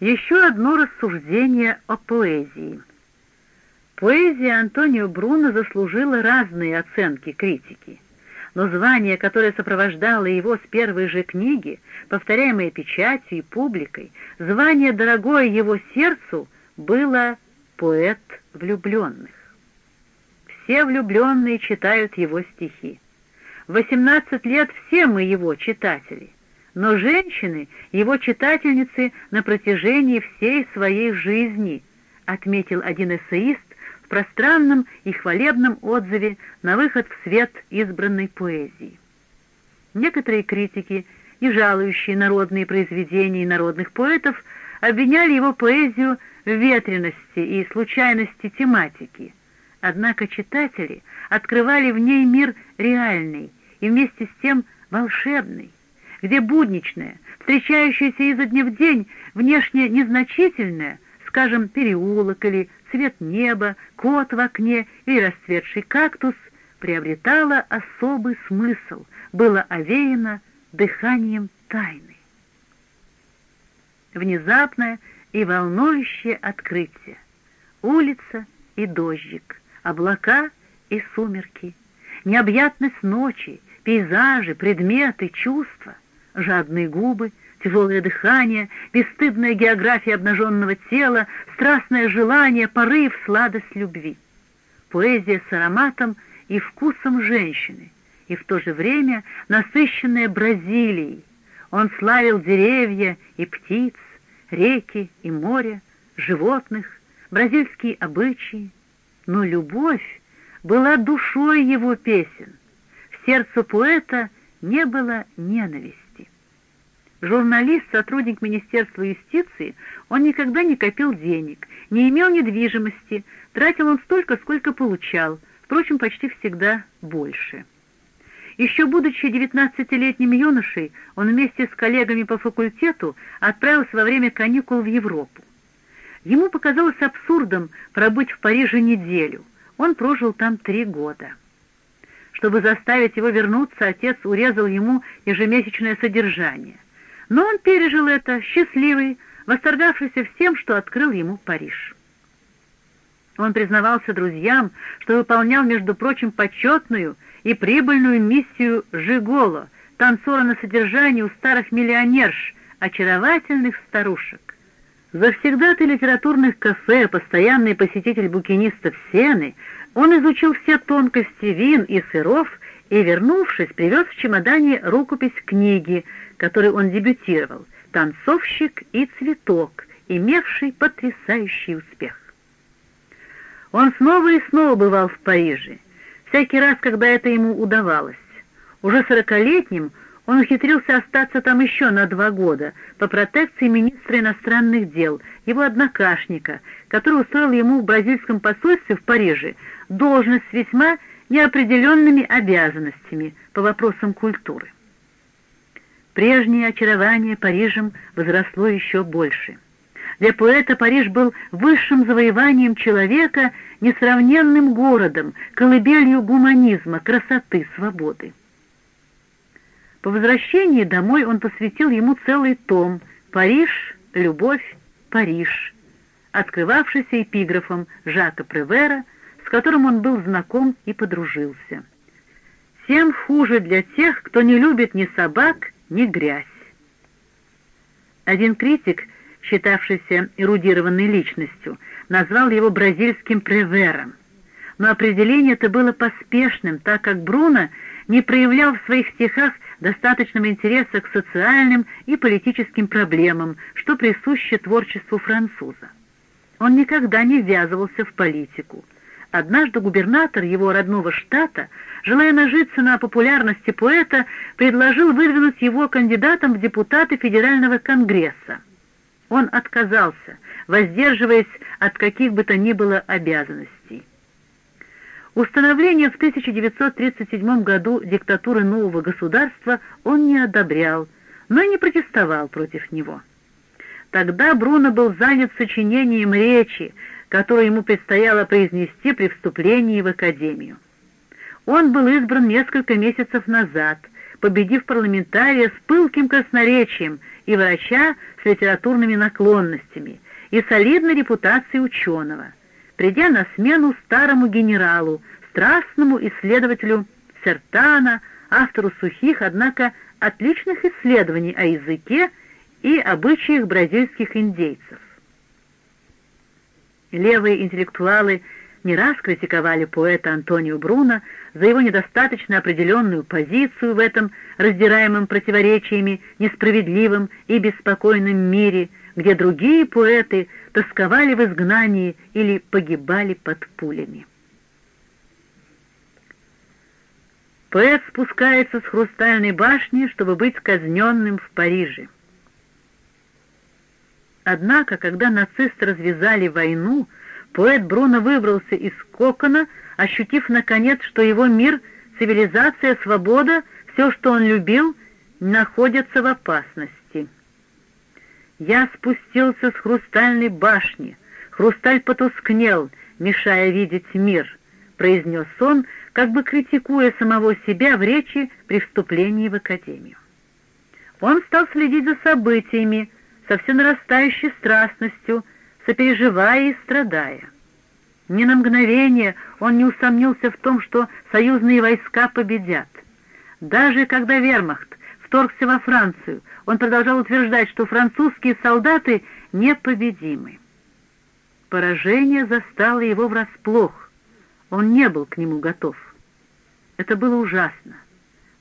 Еще одно рассуждение о поэзии. Поэзия Антонио Бруно заслужила разные оценки критики, но звание, которое сопровождало его с первой же книги, повторяемое печатью и публикой, звание, дорогое его сердцу, было «поэт влюбленных». Все влюбленные читают его стихи. В 18 лет все мы его читатели — но женщины — его читательницы на протяжении всей своей жизни, отметил один эссеист в пространном и хвалебном отзыве на выход в свет избранной поэзии. Некоторые критики, и жалующие народные произведения народных поэтов, обвиняли его поэзию в ветренности и случайности тематики, однако читатели открывали в ней мир реальный и вместе с тем волшебный, где будничное, встречающееся изо дня в день, внешне незначительное, скажем, переулок или цвет неба, кот в окне или расцветший кактус, приобретало особый смысл, было овеяно дыханием тайны. Внезапное и волнующее открытие. Улица и дождик, облака и сумерки, необъятность ночи, пейзажи, предметы, чувства — жадные губы, тяжелое дыхание, бесстыдная география обнаженного тела, страстное желание, порыв, сладость любви. Поэзия с ароматом и вкусом женщины, и в то же время насыщенная Бразилией. Он славил деревья и птиц, реки и море, животных, бразильские обычаи. Но любовь была душой его песен. В сердце поэта не было ненависти. Журналист, сотрудник Министерства юстиции, он никогда не копил денег, не имел недвижимости, тратил он столько, сколько получал, впрочем, почти всегда больше. Еще будучи девятнадцатилетним юношей, он вместе с коллегами по факультету отправился во время каникул в Европу. Ему показалось абсурдом пробыть в Париже неделю. Он прожил там три года. Чтобы заставить его вернуться, отец урезал ему ежемесячное содержание — но он пережил это, счастливый, восторгавшийся всем, что открыл ему Париж. Он признавался друзьям, что выполнял, между прочим, почетную и прибыльную миссию Жиголо, танцора на содержании у старых миллионерш, очаровательных старушек. Завсегдатый литературных кафе, постоянный посетитель букинистов Сены, он изучил все тонкости вин и сыров и, вернувшись, привез в чемодане рукопись книги, которой он дебютировал, «Танцовщик и цветок», имевший потрясающий успех. Он снова и снова бывал в Париже, всякий раз, когда это ему удавалось. Уже сорокалетним он ухитрился остаться там еще на два года по протекции министра иностранных дел, его однокашника, который устроил ему в бразильском посольстве в Париже должность с весьма неопределенными обязанностями по вопросам культуры. Прежнее очарование Парижем возросло еще больше. Для поэта Париж был высшим завоеванием человека, несравненным городом, колыбелью гуманизма, красоты, свободы. По возвращении домой он посвятил ему целый том «Париж, любовь, Париж», открывавшийся эпиграфом Жака Превера, с которым он был знаком и подружился. «Тем хуже для тех, кто не любит ни собак, не грязь. Один критик, считавшийся эрудированной личностью, назвал его бразильским превером. Но определение это было поспешным, так как Бруно не проявлял в своих стихах достаточного интереса к социальным и политическим проблемам, что присуще творчеству француза. Он никогда не ввязывался в политику. Однажды губернатор его родного штата, желая нажиться на популярности поэта, предложил выдвинуть его кандидатом в депутаты Федерального конгресса. Он отказался, воздерживаясь от каких бы то ни было обязанностей. Установление в 1937 году диктатуры нового государства он не одобрял, но и не протестовал против него. Тогда Бруно был занят сочинением речи, которую ему предстояло произнести при вступлении в академию. Он был избран несколько месяцев назад, победив парламентария с пылким красноречием и врача с литературными наклонностями и солидной репутацией ученого, придя на смену старому генералу, страстному исследователю Сертана, автору сухих, однако отличных исследований о языке и обычаях бразильских индейцев. Левые интеллектуалы не раз критиковали поэта Антонио Бруно за его недостаточно определенную позицию в этом раздираемом противоречиями несправедливом и беспокойном мире, где другие поэты тосковали в изгнании или погибали под пулями. Поэт спускается с хрустальной башни, чтобы быть казненным в Париже. Однако, когда нацисты развязали войну, поэт Бруно выбрался из кокона, ощутив, наконец, что его мир, цивилизация, свобода, все, что он любил, находятся в опасности. «Я спустился с хрустальной башни. Хрусталь потускнел, мешая видеть мир», — произнес он, как бы критикуя самого себя в речи при вступлении в академию. Он стал следить за событиями, со все нарастающей страстностью, сопереживая и страдая. Ни на мгновение он не усомнился в том, что союзные войска победят. Даже когда вермахт вторгся во Францию, он продолжал утверждать, что французские солдаты непобедимы. Поражение застало его врасплох. Он не был к нему готов. Это было ужасно.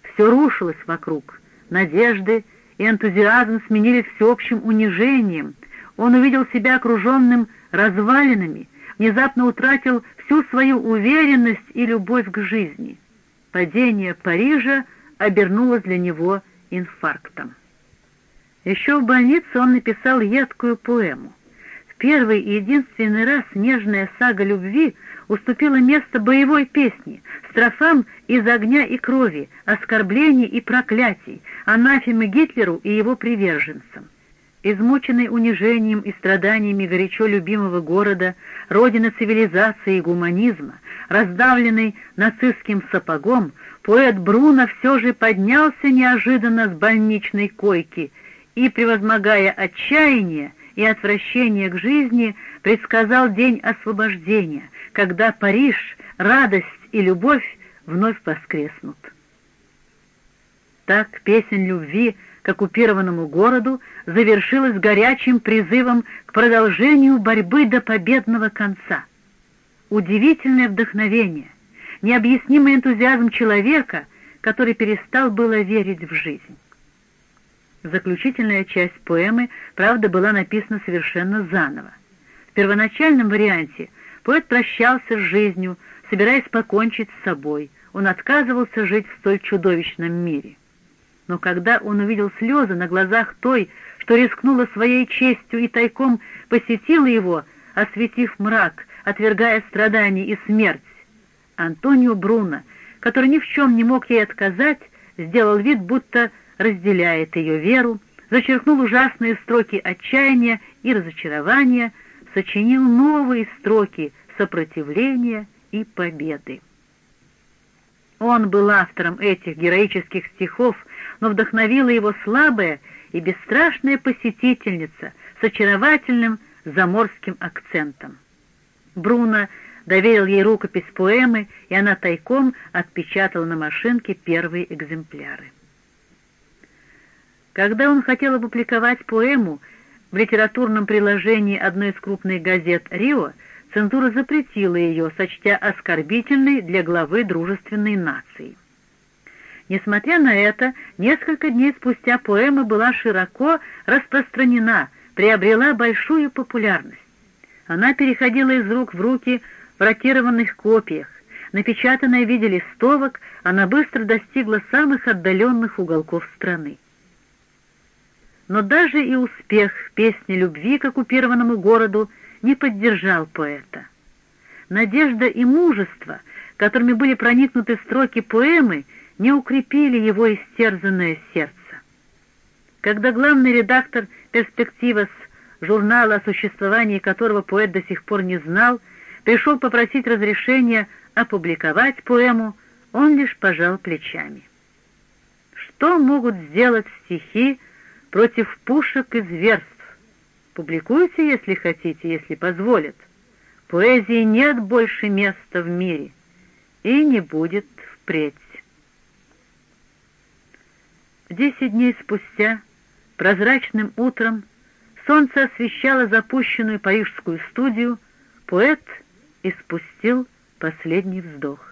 Все рушилось вокруг. Надежды, и энтузиазм сменились всеобщим унижением. Он увидел себя окруженным развалинами, внезапно утратил всю свою уверенность и любовь к жизни. Падение Парижа обернулось для него инфарктом. Еще в больнице он написал едкую поэму. В первый и единственный раз нежная сага любви уступила место боевой песне, строфам из огня и крови, оскорблений и проклятий, анафемы Гитлеру и его приверженцам. Измученный унижением и страданиями горячо любимого города, родины цивилизации и гуманизма, раздавленный нацистским сапогом, поэт Бруно все же поднялся неожиданно с больничной койки и, превозмогая отчаяние и отвращение к жизни, предсказал день освобождения, когда Париж, радость и любовь вновь воскреснут. Так песнь любви к оккупированному городу завершилась горячим призывом к продолжению борьбы до победного конца. Удивительное вдохновение, необъяснимый энтузиазм человека, который перестал было верить в жизнь. Заключительная часть поэмы, правда, была написана совершенно заново. В первоначальном варианте поэт прощался с жизнью, собираясь покончить с собой. Он отказывался жить в столь чудовищном мире. Но когда он увидел слезы на глазах той, что рискнула своей честью и тайком посетила его, осветив мрак, отвергая страдания и смерть, Антонио Бруно, который ни в чем не мог ей отказать, сделал вид, будто разделяет ее веру, зачеркнул ужасные строки отчаяния и разочарования, сочинил новые строки сопротивления и победы. Он был автором этих героических стихов, но вдохновила его слабая и бесстрашная посетительница с очаровательным заморским акцентом. Бруно доверил ей рукопись поэмы, и она тайком отпечатала на машинке первые экземпляры. Когда он хотел опубликовать поэму в литературном приложении одной из крупных газет «Рио», цензура запретила ее, сочтя оскорбительной для главы дружественной нации. Несмотря на это, несколько дней спустя поэма была широко распространена, приобрела большую популярность. Она переходила из рук в руки в ротированных копиях. Напечатанная в виде листовок, она быстро достигла самых отдаленных уголков страны. Но даже и успех песни любви к оккупированному городу не поддержал поэта. Надежда и мужество, которыми были проникнуты строки поэмы, не укрепили его истерзанное сердце. Когда главный редактор «Перспективас» журнала, о существовании которого поэт до сих пор не знал, пришел попросить разрешения опубликовать поэму, он лишь пожал плечами. Что могут сделать стихи против пушек и зверств? Публикуйте, если хотите, если позволят. Поэзии нет больше места в мире и не будет впредь. Десять дней спустя, прозрачным утром, солнце освещало запущенную парижскую студию, поэт испустил последний вздох.